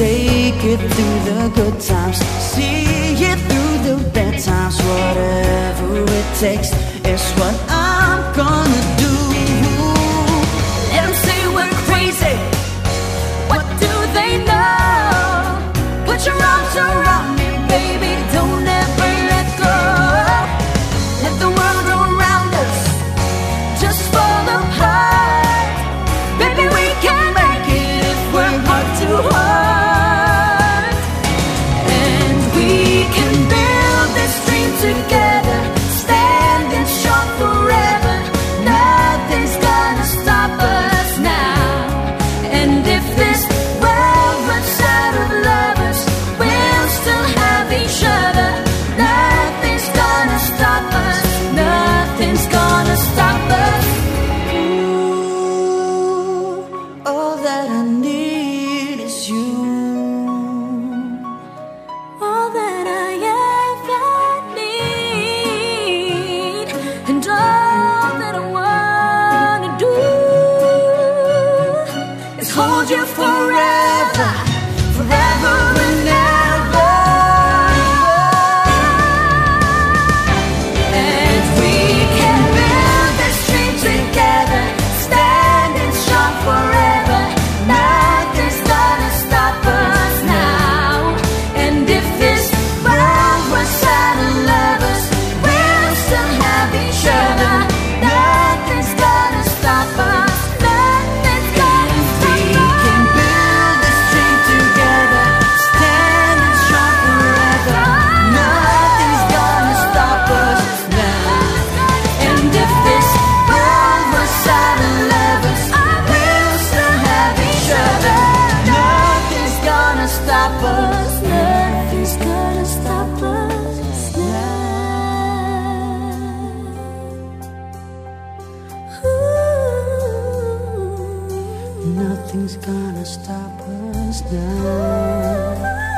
Take it through the good times, see it through the bad times. Whatever it takes you for Nothing's gonna stop us now.